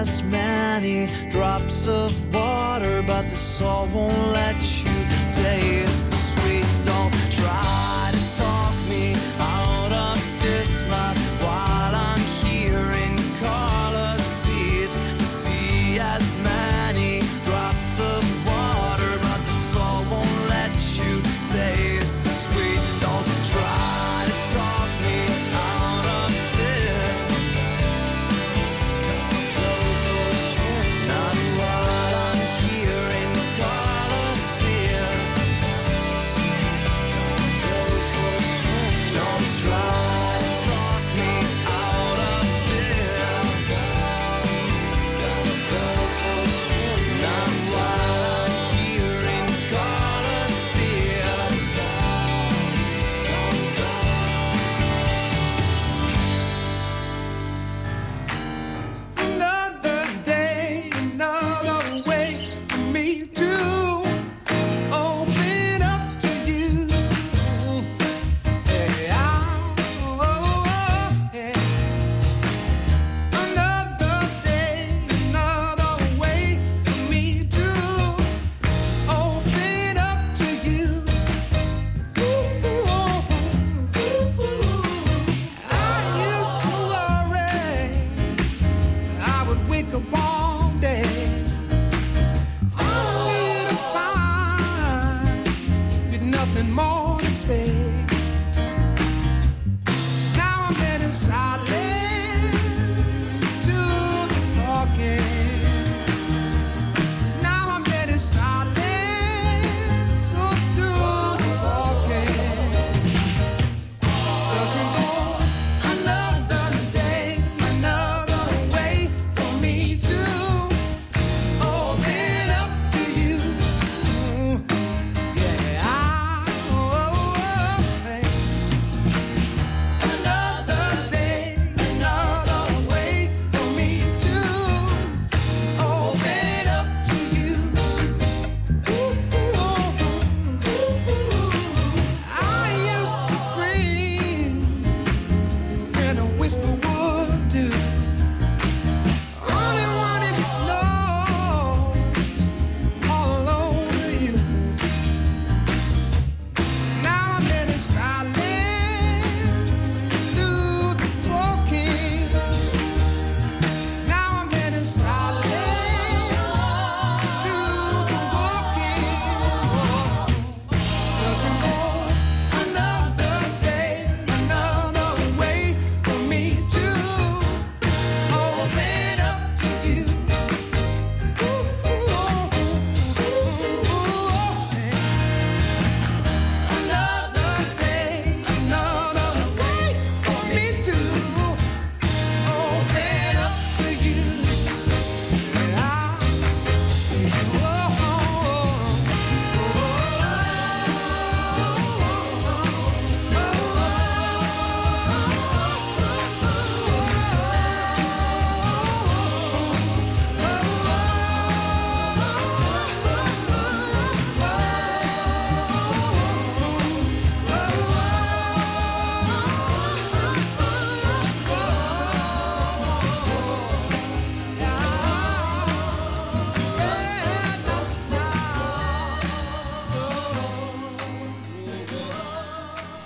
as many drops of water, but the salt won't let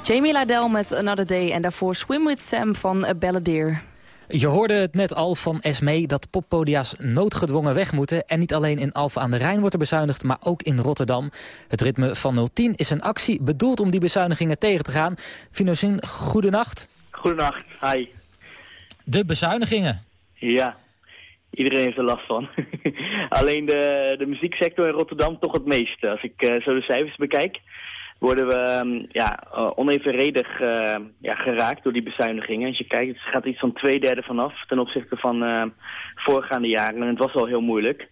Jamie Ladell met Another Day en daarvoor Swim With Sam van A Balladeer. Je hoorde het net al van Esmee dat poppodia's noodgedwongen weg moeten. En niet alleen in Alphen aan de Rijn wordt er bezuinigd, maar ook in Rotterdam. Het ritme van 010 is een actie bedoeld om die bezuinigingen tegen te gaan. Finozin, goedenacht. Goedenacht, hi. De bezuinigingen. Ja, iedereen heeft er last van. [laughs] Alleen de, de muzieksector in Rotterdam toch het meeste. Als ik eh, zo de cijfers bekijk, worden we ehm, ja, eh, onevenredig eh, ja, geraakt door die bezuinigingen. Als je kijkt, het gaat iets van twee derde vanaf ten opzichte van eh, voorgaande jaren. En het was al heel moeilijk.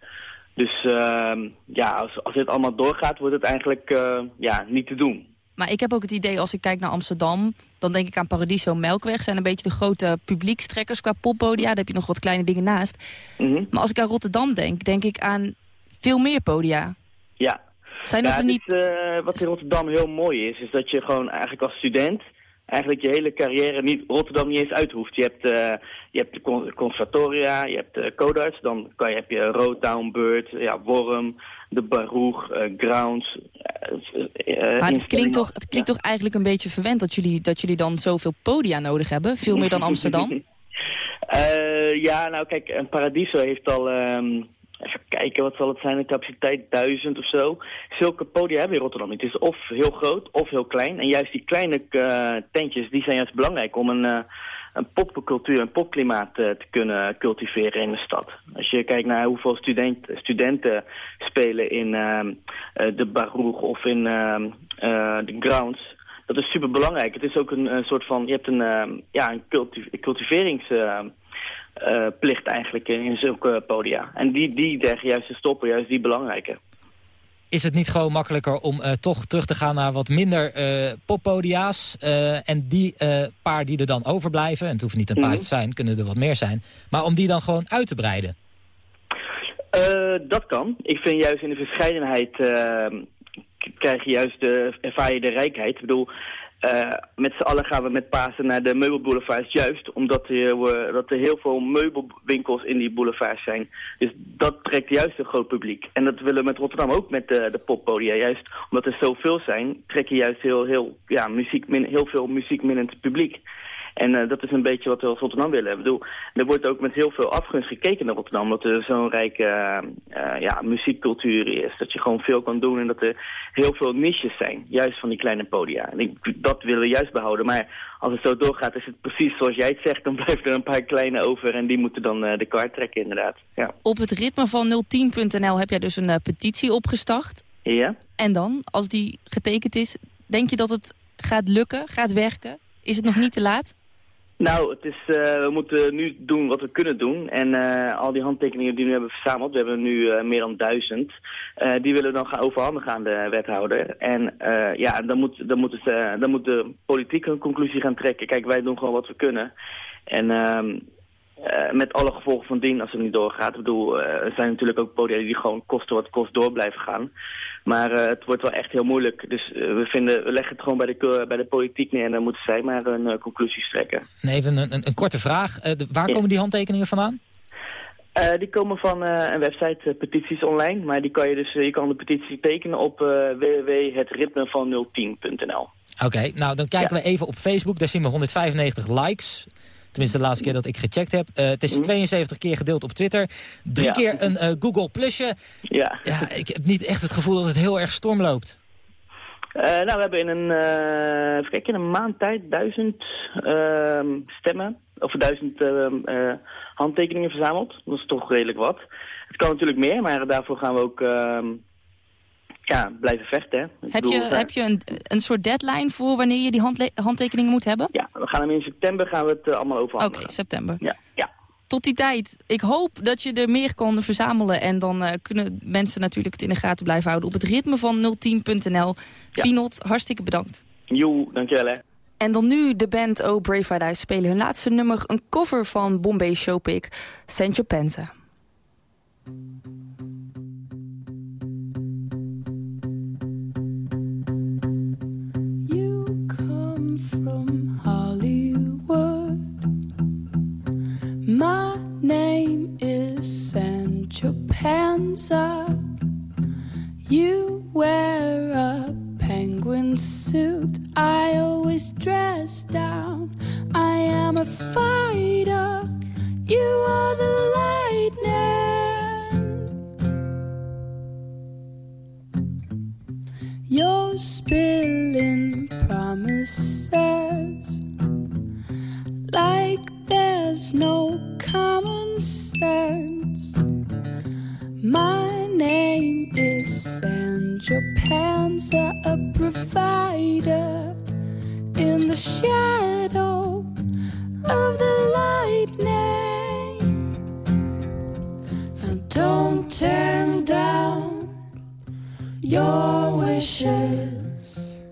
Dus ehm, ja, als, als dit allemaal doorgaat, wordt het eigenlijk eh, ja, niet te doen. Maar ik heb ook het idee, als ik kijk naar Amsterdam... dan denk ik aan Paradiso Melkweg. zijn een beetje de grote publiekstrekkers qua poppodia. Daar heb je nog wat kleine dingen naast. Mhm. Maar als ik aan Rotterdam denk, denk ik aan veel meer podia. Ja. Zijn ja, er niet... eh, wat in Rotterdam heel mooi is, is dat je gewoon eigenlijk als student eigenlijk je hele carrière niet, Rotterdam niet eens uit hoeft. Je hebt, eh, je hebt de con- conservatoria, je hebt de codarts, dan kan je, heb je Rotown, Bird, ja, Worm, de Baruch, eh, Grounds. Maar het klinkt, toch, het klinkt toch eigenlijk een beetje verwend dat jullie, dat jullie dan zoveel podia nodig hebben. Veel meer dan [laughs] Amsterdam. Ja, nou kijk, Paradiso heeft al, ehm, even kijken, wat zal het zijn, een capaciteit duizend of zo. Zulke podia hebben in Rotterdam. Het is of heel groot of heel klein. En juist die kleine eh, tentjes, die zijn juist belangrijk om een, eh, een popcultuur, een popklimaat eh, te kunnen cultiveren in de stad. Als je kijkt naar hoeveel student, studenten spelen in de Baruch of in de Grounds... Dat is super belangrijk. Het is ook een, eh, soort van, je hebt een, ja, een culti cultiveringsplicht eigenlijk in, zulke podia. En die, die dreigen juist te stoppen, juist die belangrijke. Is het niet gewoon makkelijker om eh, toch terug te gaan naar wat minder eh, poppodia's? eh, en die eh, paar die er dan overblijven, en het hoeft niet een paar Mhm. te zijn, kunnen er wat meer zijn. Maar om die dan gewoon uit te breiden. Eh, dat kan. Ik vind juist in de verscheidenheid krijg je juist de, ervaar je de rijkheid. Ik bedoel, eh, met z'n allen gaan we met Pasen naar de meubelboulevards juist omdat er, eh, dat er heel veel meubelwinkels in die boulevards zijn. Dus dat trekt juist een groot publiek. En dat willen we met Rotterdam ook met de, de poppodia. Juist omdat er zoveel zijn, trek je juist heel, heel, ja, muziek, heel veel muziekminnend publiek. En eh, dat is een beetje wat we als Rotterdam willen. Ik bedoel, er wordt ook met heel veel afgunst gekeken naar Rotterdam. Omdat er zo'n rijke eh, eh, ja, muziekcultuur is. Dat je gewoon veel kan doen en dat er heel veel niches zijn. Juist van die kleine podia. En ik, dat willen we juist behouden. Maar als het zo doorgaat is het precies zoals jij het zegt. Dan [laughs] blijft er een paar kleine over en die moeten dan de kaart trekken inderdaad. Ja. Op het ritme van 010.nl heb jij dus een petitie opgestart. Ja? En dan, als die getekend is, denk je dat het gaat lukken, gaat werken? Is het nog niet te laat? Nou, het is, eh, we moeten nu doen wat we kunnen doen. En eh, al die handtekeningen die we nu hebben verzameld, we hebben nu eh, meer dan duizend, die willen we dan gaan overhandigen aan de wethouder. En ja, dan moet, dan, moet het, dan moet de politiek een conclusie gaan trekken. Kijk, wij doen gewoon wat we kunnen. En eh, met alle gevolgen van dien als het niet doorgaat. Ik bedoel, eh, er zijn natuurlijk ook podia die gewoon kosten wat kost door blijven gaan. Maar eh, het wordt wel echt heel moeilijk. Dus we, vinden, we leggen het gewoon bij de, bij de politiek neer en dan moeten zij maar hun conclusies trekken. Even een, een, een korte vraag. De- waar komen die handtekeningen vandaan? Die komen van een website, Petities Online. Maar die kan je dus, je kan de petitie tekenen op uh, www.hetritmevan010.nl. Oké, nou dan kijken we even op Facebook. Daar zien we 195 likes. Tenminste, de laatste keer dat ik gecheckt heb. Eh, het is 72 keer gedeeld op Twitter. Drie Ja. keer een eh, Google Plusje. Ja. ja. Ik heb niet echt het gevoel dat het heel erg storm loopt. Eh, nou, we hebben in een, even kijken, in een maand tijd duizend ehm, stemmen, of duizend ehm, eh, handtekeningen verzameld. Dat is toch redelijk wat. Het kan natuurlijk meer, maar daarvoor gaan we ook ehm, ja, blijven vechten. Hè. Heb bedoel, je, heb je een, een soort deadline voor wanneer je die handtekeningen moet hebben? Ja, we gaan hem in september gaan we het eh, allemaal overhandigen. Oké, september. Ja, ja. Tot die tijd, ik hoop dat je er meer kan verzamelen. En dan eh, kunnen mensen natuurlijk het in de gaten blijven houden. Op het ritme van 010.nl. Vinot, hartstikke bedankt. Joe, dankjewel hè. En dan nu de band Oh Brave Eyes spelen hun laatste nummer. Een cover van Bombay Showpick, Sancho Panza. Sancho up. You wear a penguin suit. I always dress down. I am a fighter. You are the lightning. You're spilling promises like there's no common sense. My name is Sandra Panza, a provider in the shadow of the lightning. So don't turn down your wishes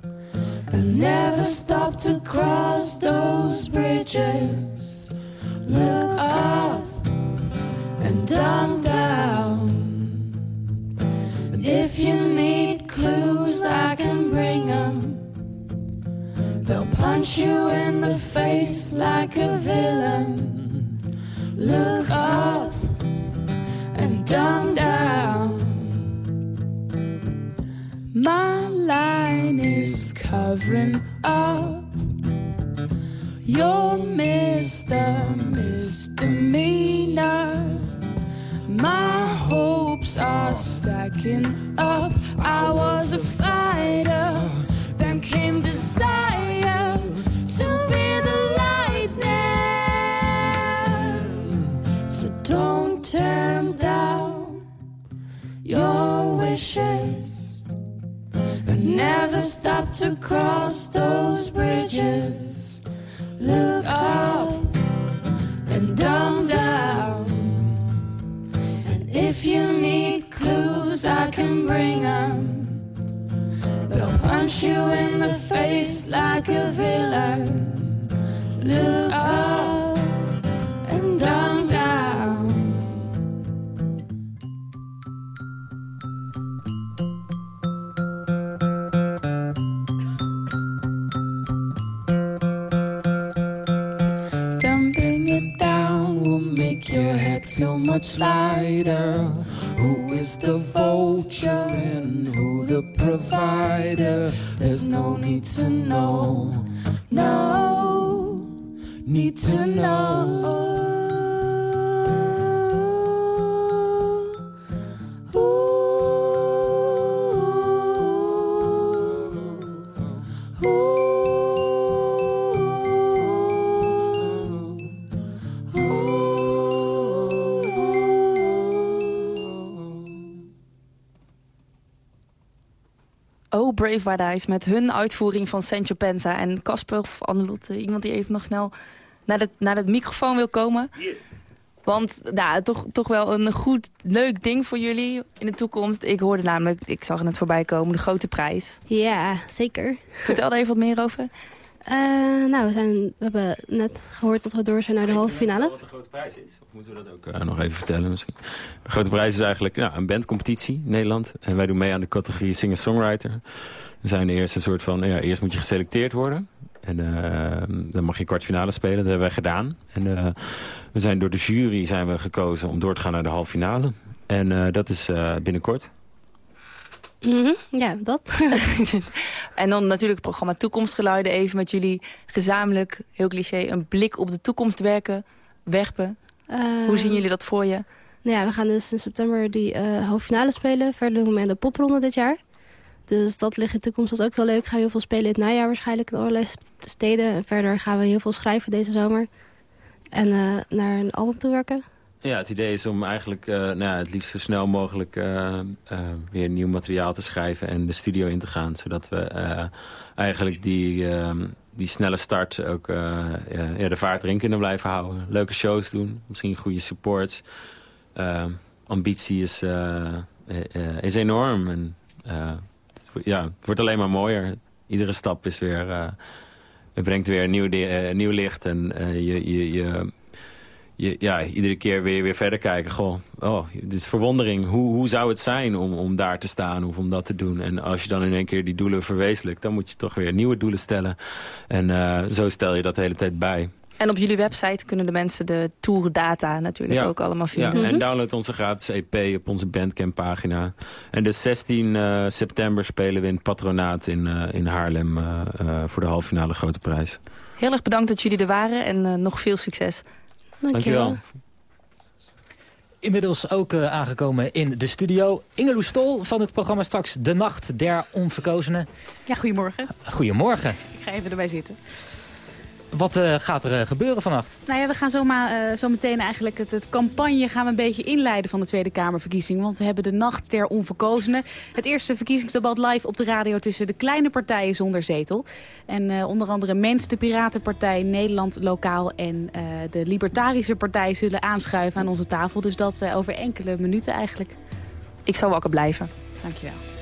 and never stop to cross those bridges. Look up face like a villain. Look up and dumb down. My line is covering up your Mr. Misdemeanor. My hopes are stacking up. I was a to cross those bridges. Look up and down, down. And if you need clues, I can bring them. They'll punch you in the face like a villain. Look up much lighter. Who is the vulture and who the provider? There's no need to know. No need to know. Oh, Brave Eyes met hun uitvoering van Sancho Penza. En Casper of Annelotte, iemand die even nog snel naar de, naar de microfoon wil komen. Want nou, toch, toch wel een goed, leuk ding voor jullie in de toekomst. Ik hoorde namelijk, ik zag het net voorbij komen, de grote prijs. Ja, zeker. Vertel er even wat meer over. Eh, nou, we, zijn, we hebben net gehoord dat we door zijn naar de halve finale. wat de grote prijs is? Of moeten we dat ook eh, nog even vertellen misschien? De grote prijs is eigenlijk nou, een bandcompetitie in Nederland. En wij doen mee aan de categorie singer-songwriter. We zijn de eerste soort van... Ja, eerst moet je geselecteerd worden. En eh, dan mag je kwartfinale spelen. Dat hebben wij gedaan. En eh, we zijn door de jury zijn we gekozen om door te gaan naar de halve finale. En eh, dat is eh, Mhm, Ja, dat. [laughs] En dan natuurlijk het programma Toekomstgeluiden even met jullie gezamenlijk, heel cliché, een blik op de toekomst werken, werpen. Eh, Hoe zien jullie dat voor je? Nou ja, we gaan dus in september die eh halve finale spelen. Verder doen we de popronde dit jaar. Dus dat ligt in de toekomst dat is ook wel leuk. Gaan we heel veel spelen in het najaar waarschijnlijk in allerlei steden. En verder gaan we heel veel schrijven deze zomer. En eh, naar een album toe werken. Ja, het idee is om eigenlijk eh, nou ja, het liefst zo snel mogelijk eh, eh, weer nieuw materiaal te schrijven en de studio in te gaan. Zodat we eigenlijk die, ehm, die snelle start ook ja, de vaart erin kunnen blijven houden. Leuke shows doen, misschien goede supports. Ambitie is, is enorm en het, ja, wordt alleen maar mooier. Iedere stap is weer, het brengt weer nieuw, nieuw licht en je, je, je je, ja, iedere keer weer, weer verder kijken. Goh, oh, dit is verwondering. Hoe, hoe zou het zijn om, om daar te staan of om dat te doen? En als je dan in één keer die doelen verwezenlijkt... dan moet je toch weer nieuwe doelen stellen. En eh, zo stel je dat de hele tijd bij. En op jullie website kunnen de mensen de tourdata natuurlijk ook allemaal vinden. Ja, en download onze gratis EP op onze Bandcamp pagina. En de 16 eh, september spelen we in het Patronaat in, eh, in Haarlem voor de halve finale Grote Prijs. Heel erg bedankt dat jullie er waren en nog veel succes. Dankjewel. Inmiddels ook eh, aangekomen in de studio. Ingeloes Stol van het programma straks De Nacht der Onverkozenen. Ja, goedemorgen. Goedemorgen. Ik ga even erbij zitten. Wat eh, gaat er eh, gebeuren vannacht? Nou ja, we gaan zomaar, eh, zo meteen eigenlijk het, het campagne gaan we een beetje inleiden van de Tweede Kamerverkiezing. Want we hebben de Nacht der Onverkozenen. Het eerste verkiezingsdebat live op de radio tussen de kleine partijen zonder zetel. En eh, onder andere Mens, de Piratenpartij, Nederland Lokaal en eh, de Libertarische Partij zullen aanschuiven aan onze tafel. Dus dat eh, over enkele minuten eigenlijk. Ik zal wakker blijven. Dankjewel.